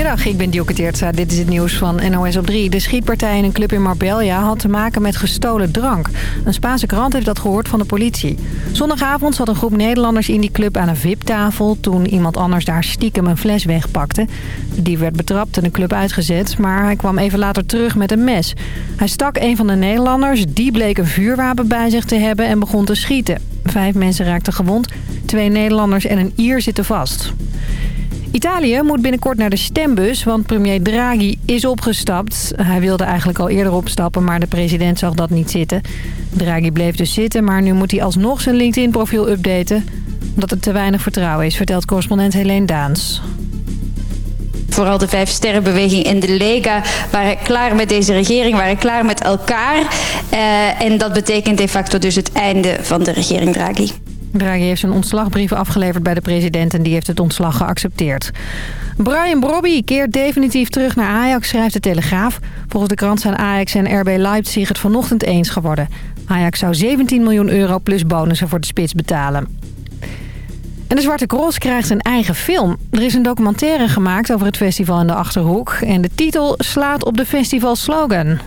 Goedemiddag, ik ben Dielke Teertza. Dit is het nieuws van NOS op 3. De schietpartij in een club in Marbella had te maken met gestolen drank. Een Spaanse krant heeft dat gehoord van de politie. Zondagavond zat een groep Nederlanders in die club aan een VIP-tafel... toen iemand anders daar stiekem een fles wegpakte. Die werd betrapt en de club uitgezet, maar hij kwam even later terug met een mes. Hij stak een van de Nederlanders, die bleek een vuurwapen bij zich te hebben en begon te schieten. Vijf mensen raakten gewond, twee Nederlanders en een Ier zitten vast. Italië moet binnenkort naar de stembus, want premier Draghi is opgestapt. Hij wilde eigenlijk al eerder opstappen, maar de president zag dat niet zitten. Draghi bleef dus zitten, maar nu moet hij alsnog zijn LinkedIn-profiel updaten... omdat er te weinig vertrouwen is, vertelt correspondent Helene Daans. Vooral de vijf sterrenbeweging en de Lega waren klaar met deze regering, waren klaar met elkaar. Uh, en dat betekent de facto dus het einde van de regering Draghi. Draghi heeft zijn ontslagbrief afgeleverd bij de president en die heeft het ontslag geaccepteerd. Brian Brobby keert definitief terug naar Ajax, schrijft de Telegraaf. Volgens de krant zijn Ajax en RB Leipzig het vanochtend eens geworden. Ajax zou 17 miljoen euro plus bonussen voor de spits betalen. En de Zwarte Cross krijgt een eigen film. Er is een documentaire gemaakt over het festival in de Achterhoek. En de titel slaat op de festivalslogan.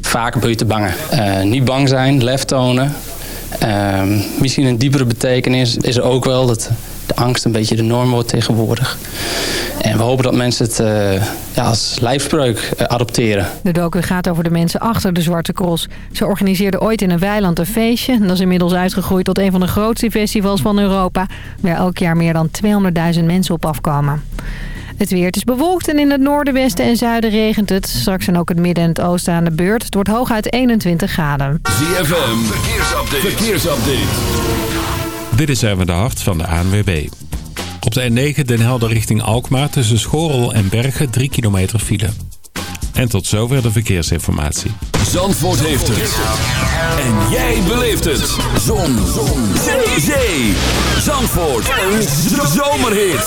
Vaak een beetje te bangen. Uh, niet bang zijn, lef tonen. Uh, misschien een diepere betekenis is er ook wel dat de angst een beetje de norm wordt tegenwoordig. En we hopen dat mensen het uh, ja, als lijfspreuk uh, adopteren. De docu gaat over de mensen achter de Zwarte Cross. Ze organiseerden ooit in een weiland een feestje. Dat is inmiddels uitgegroeid tot een van de grootste festivals van Europa... waar elk jaar meer dan 200.000 mensen op afkomen. Het weer het is bewolkt en in het noorden, westen en zuiden regent het. Straks zijn ook het midden en het oosten aan de beurt. Het wordt hooguit 21 graden. ZFM, verkeersupdate. verkeersupdate. Dit is even de hart van de ANWB. Op de N9 Den Helder richting Alkmaar tussen Schorel en Bergen 3 kilometer file. En tot zover de verkeersinformatie. Zandvoort heeft het. En jij beleeft het. Zon. Zon. Zee. Zee. Zandvoort. Een zomerhit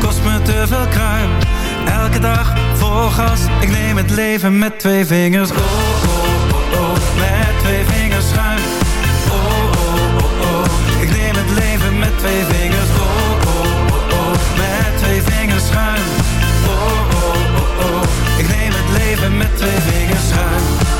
Kost me te veel kruim. Elke dag vol gas, ik neem het leven met twee vingers. Oh, oh, oh, oh, met twee vingers schuim. Oh, oh, oh, oh, ik neem het leven met twee vingers. Oh, oh, oh, oh, met twee vingers schuim. Oh, oh, oh, oh, ik neem het leven met twee vingers schuim.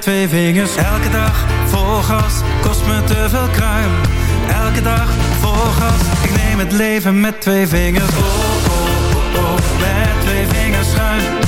Twee vingers. Elke dag vol gas, kost me te veel kruim. Elke dag vol gas, ik neem het leven met twee vingers. Oh, oh, oh, oh, met twee vingers schuin.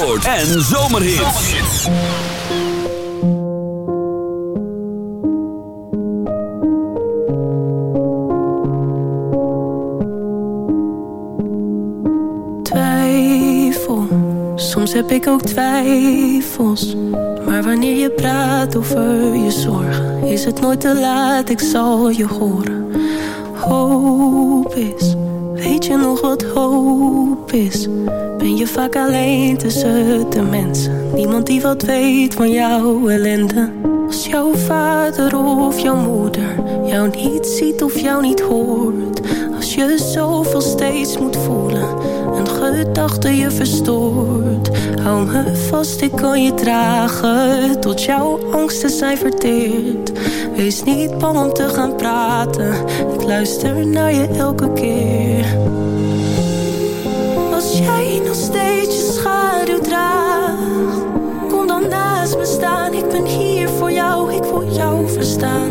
Zandvoort en Zomerhits. Twijfel, soms heb ik ook twijfels. Maar wanneer je praat over je zorgen, is het nooit te laat, ik zal je horen. Hoop is hoop is? Ben je vaak alleen tussen de mensen? Niemand die wat weet van jouw ellende. Als jouw vader of jouw moeder jou niet ziet of jou niet hoort. Als je zoveel steeds moet voelen, een gedachte je verstoort. Hou me vast, ik kan je dragen, tot jouw angsten zijn verteerd. Wees niet bang om te gaan praten, ik luister naar je elke keer. Nog steeds je schaduw draagt, kom dan naast me staan. Ik ben hier voor jou, ik wil jou verstaan.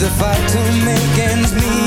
The fight to make ends meet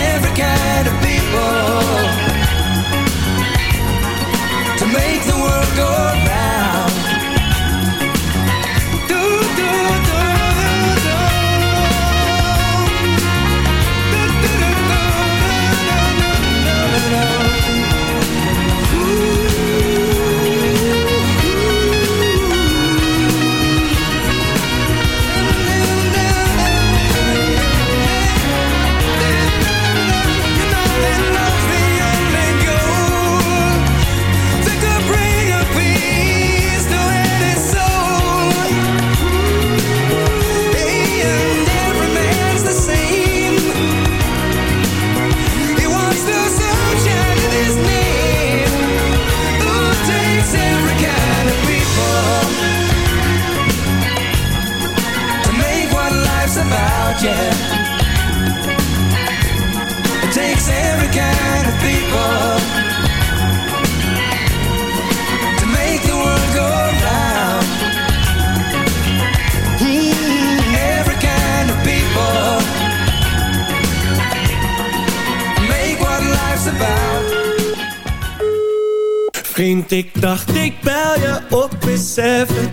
Every kind of people.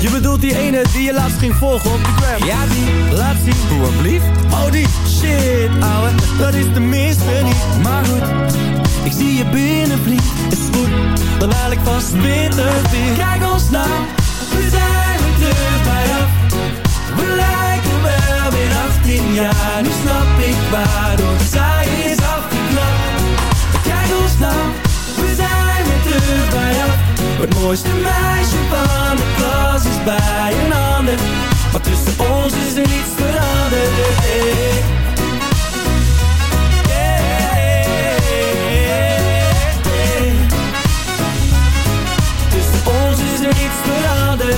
Je bedoelt die ene die je laatst ging volgen op de gram? Ja die, laat zien, hoe blieft. Oh die, shit ouwe, dat is de minste niet. Maar goed, ik zie je binnen vriend Is goed, dan haal ik vast winter weer. Kijk ons nou, we zijn weer terug bij af. We lijken wel weer 18 jaar. Nu snap ik waarom zij Het mooiste meisje van de klas is bij een ander. Maar tussen ons is er niets veranderd. Hey. Tussen ons is er niets veranderd.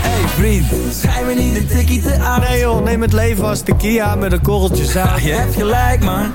Hey vriend, schijn me niet de tikkie te aan. Nee joh, neem het leven als de Kia met een korreltje zout Je hebt gelijk man,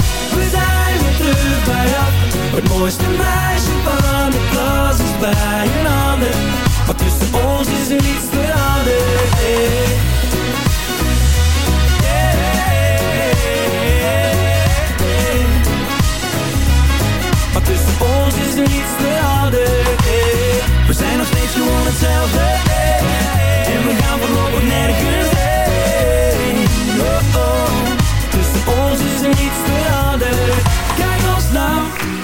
Het mooiste meisje van de klas is bij een ander. Maar tussen ons is er niets veranderd. Hey. Maar tussen ons is er niets veranderd. We zijn nog steeds gewoon hetzelfde. En we gaan voorlopig nergens heen oh, oh. Tussen ons is er niets veranderd Kijk ons nou,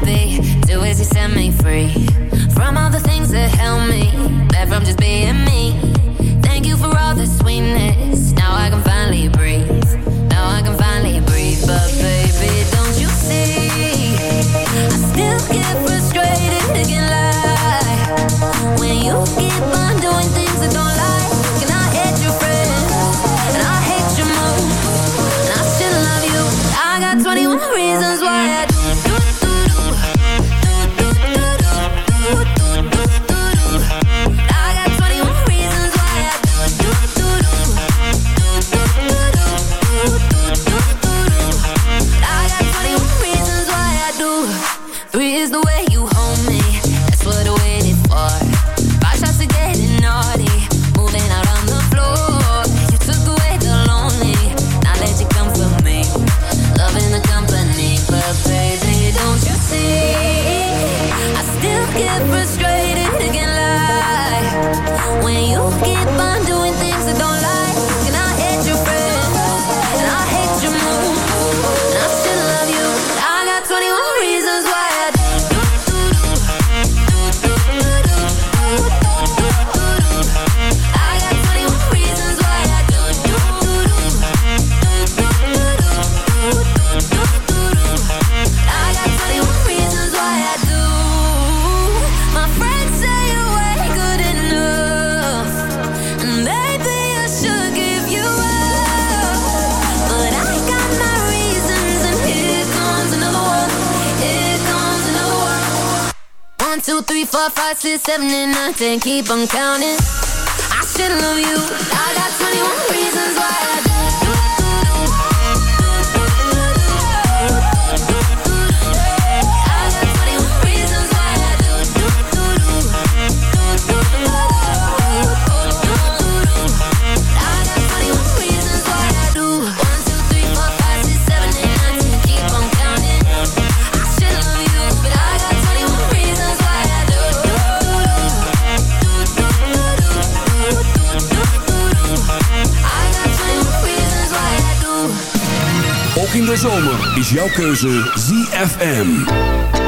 happy. Do as you set me free from all the things that held me back from just being. And. Keep on counting. Is jouw keuze ZFM.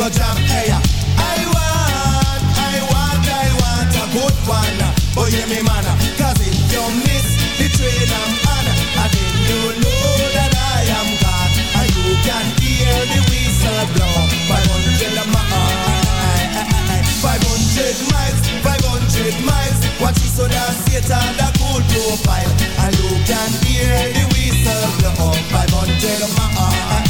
to jam. Hey, I want, I want, I want a good one. Oh yeah, me man, cause if you miss the train I'm on, and then you know that I am God, and you can hear the whistle blow. 500 miles, 500 miles, 500 miles. Watch it so that Satan that cool profile, and you can hear the whistle blow. 500 miles.